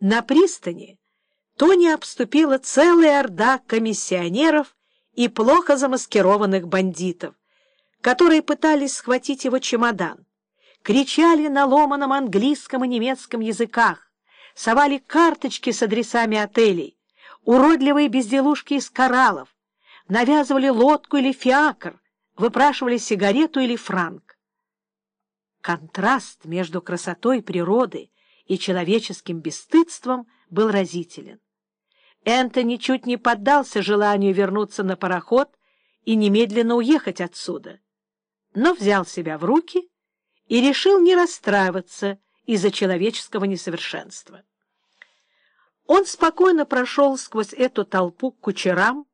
На пристани Тони обступила целая орда комиссионеров и плохо замаскированных бандитов, которые пытались схватить его чемодан, кричали на ломаном английском и немецком языках, совали карточки с адресами отелей, уродливые безделушки из кораллов, навязывали лодку или фиакр, выпрашивали сигарету или франк. Контраст между красотой природы и человеческим бесстыдством был разителен. Энтони чуть не поддался желанию вернуться на пароход и немедленно уехать отсюда, но взял себя в руки и решил не расстраиваться из-за человеческого несовершенства. Он спокойно прошел сквозь эту толпу к кучерам,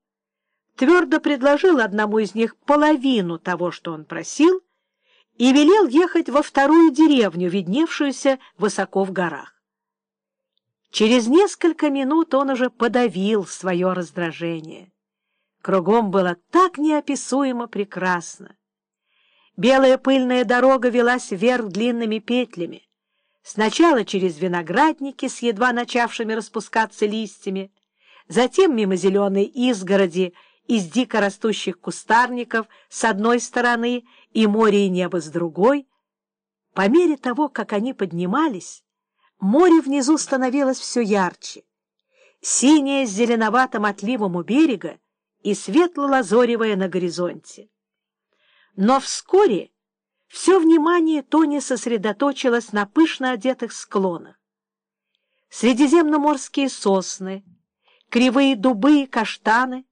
твердо предложил одному из них половину того, что он просил, и велел ехать во вторую деревню, видневшуюся высоко в горах. Через несколько минут он уже подавил свое раздражение. Кругом было так неописуемо прекрасно. Белая пыльная дорога велась вверх длинными петлями, сначала через виноградники с едва начавшими распускаться листьями, затем мимо зеленой изгороди из дико растущих кустарников с одной стороны и море и небо с другой. По мере того, как они поднимались, море внизу становилось все ярче. Синее с зеленоватым отливом у берега и светло-лазоревое на горизонте. Но вскоре все внимание Тони сосредоточилось на пышно одетых склонах. Средиземноморские сосны, кривые дубы и каштаны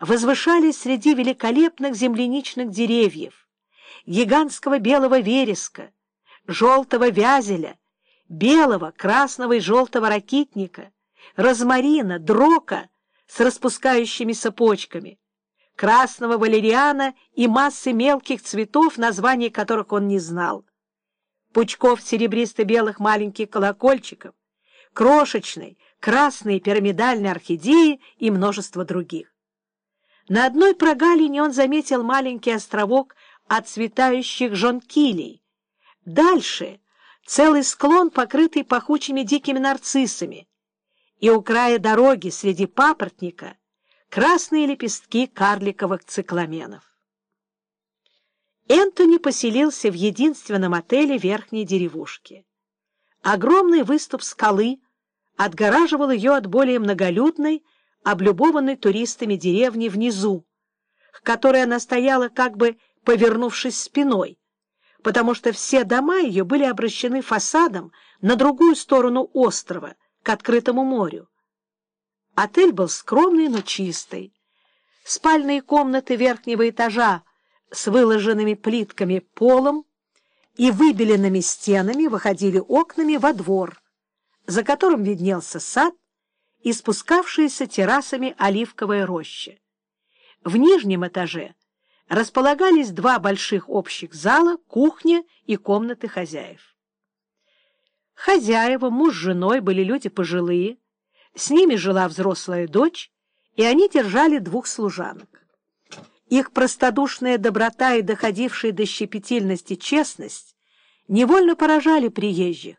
возвышались среди великолепных земляничных деревьев, гигантского белого вереска, желтого вязеля, белого, красного и желтого ракитника, розмарина, дрока с распускающимися почками, красного валериана и массы мелких цветов, названий которых он не знал, пучков серебристо-белых маленьких колокольчиков, крошечной, красной пирамидальной орхидеи и множество других. На одной прогалине он заметил маленький островок отцветающих жонкилей. Дальше — целый склон, покрытый пахучими дикими нарциссами, и у края дороги среди папоротника красные лепестки карликовых цикламенов. Энтони поселился в единственном отеле верхней деревушки. Огромный выступ скалы отгораживал ее от более многолюдной, облюбованной туристами деревни внизу, к которой она стояла как бы повернувшись спиной, потому что все дома ее были обращены фасадом на другую сторону острова, к открытому морю. Отель был скромный, но чистый. Спальные комнаты верхнего этажа с выложенными плитками полом и выбеленными стенами выходили окнами во двор, за которым виднелся сад и спускавшиеся террасами оливковая роща. В нижнем этаже располагались два больших общих зала, кухня и комнаты хозяев. Хозяева, муж с женой, были люди пожилые, с ними жила взрослая дочь, и они держали двух служанок. Их простодушная доброта и доходившая до щепетильности честность невольно поражали приезжих,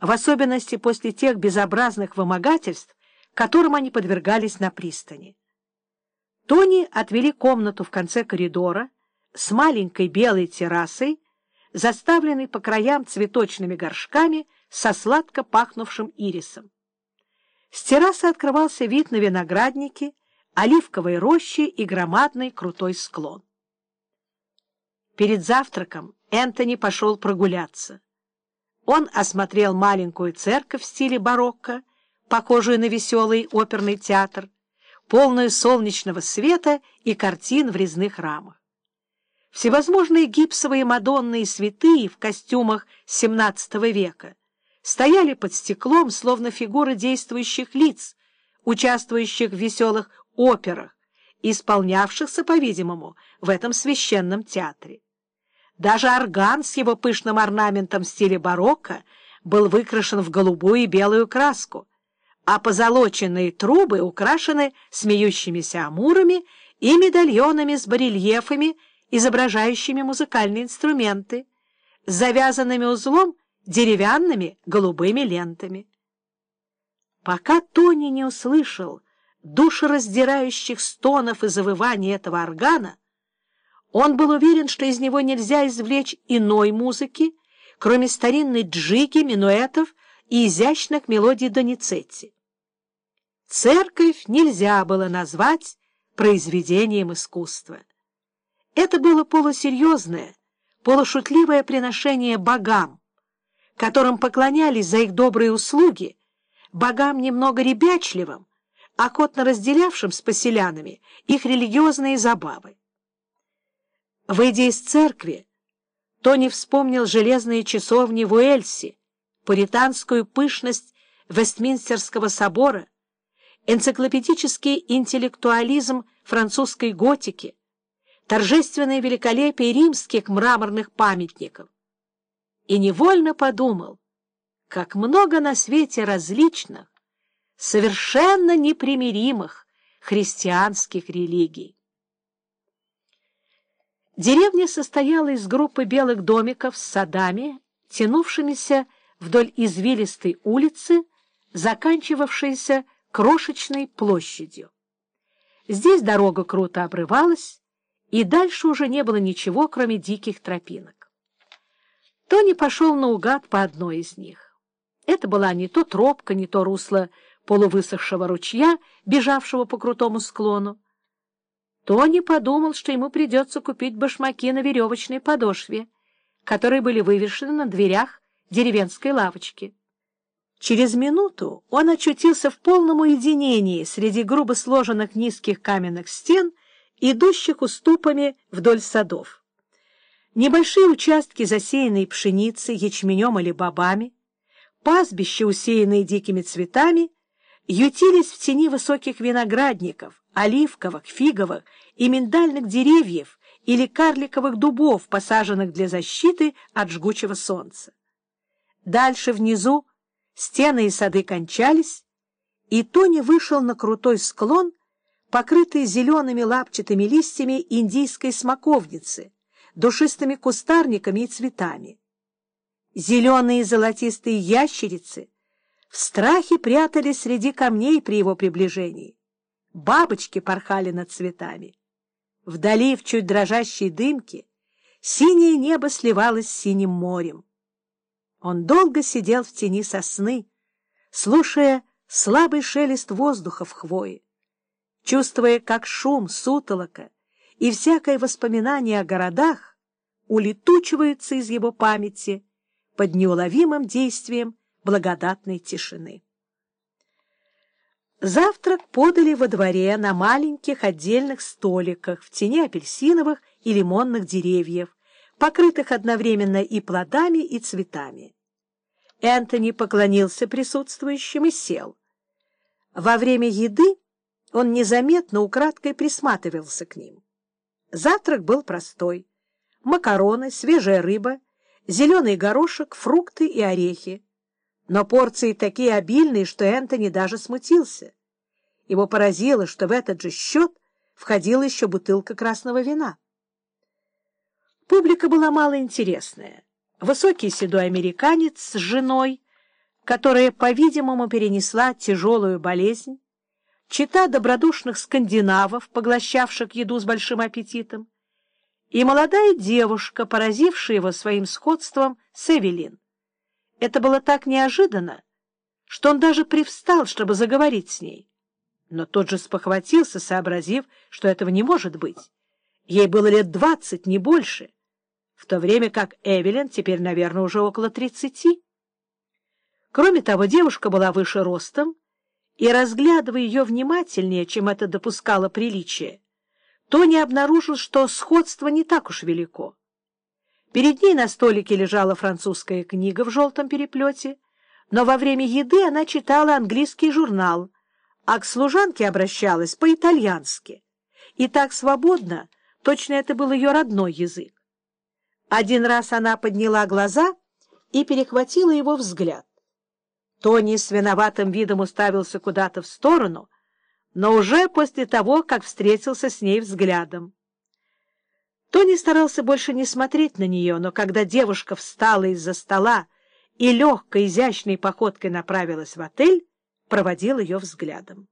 в особенности после тех безобразных вымогательств, которым они подвергались на пристани. Тони отвели комнату в конце коридора с маленькой белой террасой, заставленной по краям цветочными горшками со сладко пахнувшим ирисом. С террасы открывался вид на виноградники, оливковые рощи и громадный крутой склон. Перед завтраком Энтони пошел прогуляться. Он осмотрел маленькую церковь в стиле барокко, похожую на веселый оперный театр, полную солнечного света и картин в резных рамах. Всевозможные гипсовые мадонны и святые в костюмах XVII века стояли под стеклом, словно фигуры действующих лиц, участвующих в веселых операх, исполнявшихся, по-видимому, в этом священном театре. Даже орган с его пышным орнаментом в стиле барокко был выкрашен в голубую и белую краску, а позолоченные трубы украшены смеющимися амурами и медальонами с барельефами, изображающими музыкальные инструменты, с завязанными узлом деревянными голубыми лентами. Пока Тони не услышал душераздирающих стонов и завываний этого органа, он был уверен, что из него нельзя извлечь иной музыки, кроме старинной джиги, минуэтов и изящных мелодий Доницетти. Церковь нельзя было назвать произведением искусства. Это было полусерьезное, полушутливое приношение богам, которым поклонялись за их добрые услуги, богам немного ребячливым, охотно разделявшим с поселянами их религиозные забавы. Выйдя из церкви, Тони вспомнил железные часовни в Уэльсе, пуританскую пышность Вестминстерского собора, энциклопедический интеллектуализм французской готики, торжественное великолепие римских мраморных памятников. И невольно подумал, как много на свете различных, совершенно непримиримых христианских религий. Деревня состояла из группы белых домиков с садами, тянувшимися вдоль извилистой улицы, заканчивавшейся крошечной площадью. Здесь дорога круто обрывалась, и дальше уже не было ничего, кроме диких тропинок. Тони пошел наугад по одной из них. Это была не то тропка, не то русло полувысохшего ручья, бежавшего по крутому склону. Тони подумал, что ему придется купить башмаки на веревочной подошве, которые были вывешены на дверях деревенской лавочки. Через минуту он очутился в полном уединении среди грубо сложенных низких каменных стен, идущих уступами вдоль садов. Небольшие участки, засеянные пшеницей, ячменем или бобами, пастбища, усеянные дикими цветами, ютились в тени высоких виноградников, оливковых, фиговых и миндальных деревьев или карликовых дубов, посаженных для защиты от жгучего солнца. Дальше внизу стены и сады кончались, и Тони вышел на крутой склон, покрытый зелеными лапчатыми листьями индийской смоковницы, душистыми кустарниками и цветами. Зеленые золотистые ящерицы в страхе прятались среди камней при его приближении. Бабочки порхали над цветами. Вдали, в чуть дрожащей дымке, синее небо сливалось с синим морем. Он долго сидел в тени сосны, слушая слабый шелест воздуха в хвое, чувствуя, как шум, сутолока и всякое воспоминание о городах улетучиваются из его памяти под неуловимым действием благодатной тишины. Завтрак подали во дворе на маленьких отдельных столиках в тени апельсиновых и лимонных деревьев, покрытых одновременно и плодами, и цветами. Энтони поклонился присутствующим и сел. Во время еды он незаметно украдкой присматривался к ним. Завтрак был простой. Макароны, свежая рыба, зеленый горошек, фрукты и орехи. Но порции такие обильные, что Энтони даже смутился. Его поразило, что в этот же счет входила еще бутылка красного вина. Публика была малоинтересная. Высокий седой американец с женой, которая, по-видимому, перенесла тяжелую болезнь, чита добродушных скандинавов, поглощавших еду с большим аппетитом, и молодая девушка, поразившая его своим сходством с Эвелин. Это было так неожиданно, что он даже привстал, чтобы заговорить с ней. Но тот же спохватился, сообразив, что этого не может быть. Ей было лет двадцать, не больше — в то время как Эвелин теперь, наверное, уже около тридцати. Кроме того, девушка была выше ростом, и, разглядывая ее внимательнее, чем это допускало приличие, Тони обнаружил, что сходство не так уж велико. Перед ней на столике лежала французская книга в желтом переплете, но во время еды она читала английский журнал, а к служанке обращалась по-итальянски. И так свободно, точно это был ее родной язык. Один раз она подняла глаза и перехватила его взгляд. Тони с виноватым видом уставился куда-то в сторону, но уже после того, как встретился с ней взглядом. Тони старался больше не смотреть на нее, но когда девушка встала из-за стола и легкой, изящной походкой направилась в отель, проводил ее взглядом.